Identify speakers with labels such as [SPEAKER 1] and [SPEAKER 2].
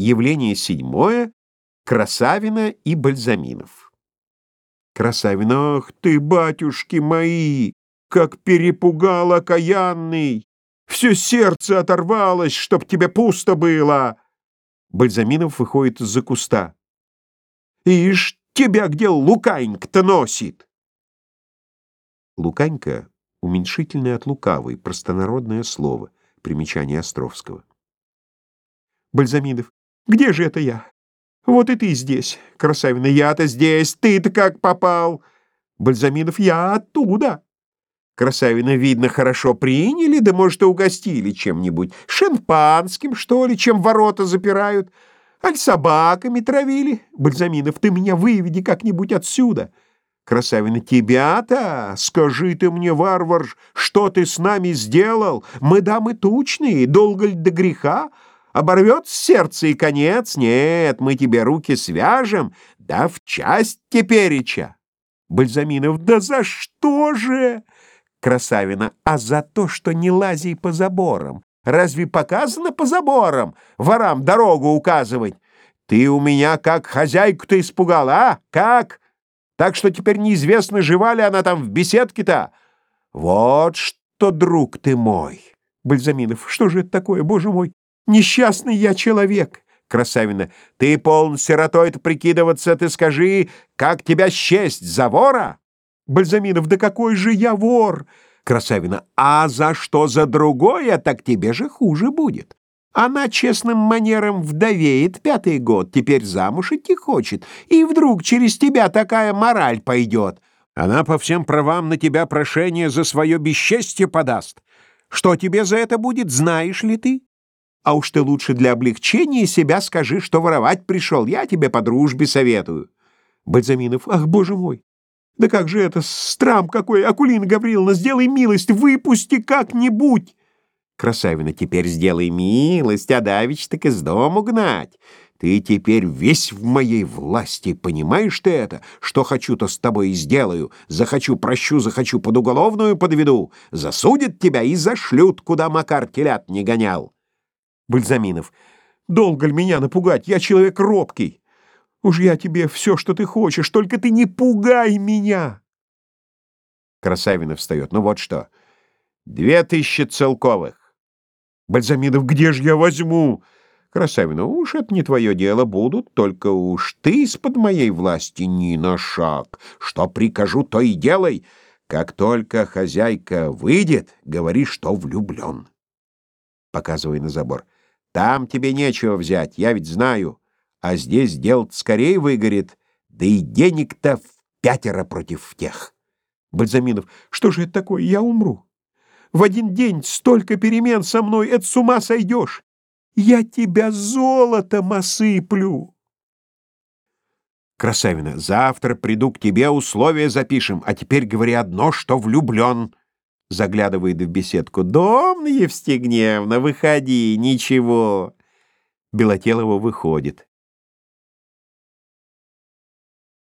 [SPEAKER 1] Явление седьмое. Красавина и Бальзаминов. Красавина, ах ты, батюшки мои, как перепугал окаянный! Все сердце оторвалось, чтоб тебе пусто было!» Бальзаминов выходит из-за куста. «Ишь, тебя где Луканька-то носит?» Луканька — уменьшительное от лукавой, простонародное слово, примечание Островского. Бальзаминов. «Где же это я? Вот и ты здесь, красавина, я-то здесь, ты-то как попал?» Бальзаминов. «Я оттуда». Красавина, видно, хорошо приняли, да, может, и угостили чем-нибудь. Шампанским, что ли, чем ворота запирают. Аль собаками травили. Бальзаминов, ты меня выведи как-нибудь отсюда. Красавина, тебя-то? Скажи ты мне, варвар, что ты с нами сделал? Мы дамы тучные, долго ли до греха? Оборвет сердце и конец? Нет, мы тебе руки свяжем, да в часть тепереча. Бальзаминов, да за что же? Красавина, а за то, что не лази по заборам. Разве показано по заборам ворам дорогу указывать? Ты у меня как хозяйку-то испугала, а? Как? Так что теперь неизвестно, жива ли она там в беседке-то. Вот что, друг ты мой. Бальзаминов, что же это такое, боже мой? Несчастный я человек. Красавина, ты полн сиротой-то прикидываться, ты скажи, как тебя счесть за вора? Бальзаминов, да какой же я вор! Красавина, а за что за другое, так тебе же хуже будет. Она честным манером вдовеет пятый год, теперь замуж идти хочет, и вдруг через тебя такая мораль пойдет. Она по всем правам на тебя прошение за свое бесчестье подаст. Что тебе за это будет, знаешь ли ты? А уж ты лучше для облегчения себя скажи, что воровать пришел. Я тебе по дружбе советую. Бальзаминов, ах, боже мой, да как же это, страм какой, Акулина Гавриловна, сделай милость, выпусти как-нибудь. Красавина, теперь сделай милость, а давич так из дому гнать. Ты теперь весь в моей власти, понимаешь ты это? Что хочу, то с тобой и сделаю. Захочу, прощу, захочу, под уголовную подведу. Засудят тебя и зашлют, куда Макар телят не гонял. Бальзаминов, долго ли меня напугать? Я человек робкий. Уж я тебе все, что ты хочешь, только ты не пугай меня!» Красавина встает. «Ну вот что, две тысячи целковых». Бальзаминов, где же я возьму? Красавина, уж это не твое дело будут, только уж ты из-под моей власти ни на шаг. Что прикажу, то и делай. Как только хозяйка выйдет, говори, что влюблен. Показывай на забор. Там тебе нечего взять, я ведь знаю а здесь дело скорее выгорит, да и денег-то в пятеро против тех. Бальзаминов, что же это такое, я умру. В один день столько перемен со мной, это с ума сойдешь. Я тебя золотом осыплю. Красавина, завтра приду к тебе, условия запишем, а теперь говори одно, что влюблен. Заглядывает в беседку. Дом, Евстигневна, выходи, ничего. Белотелова выходит.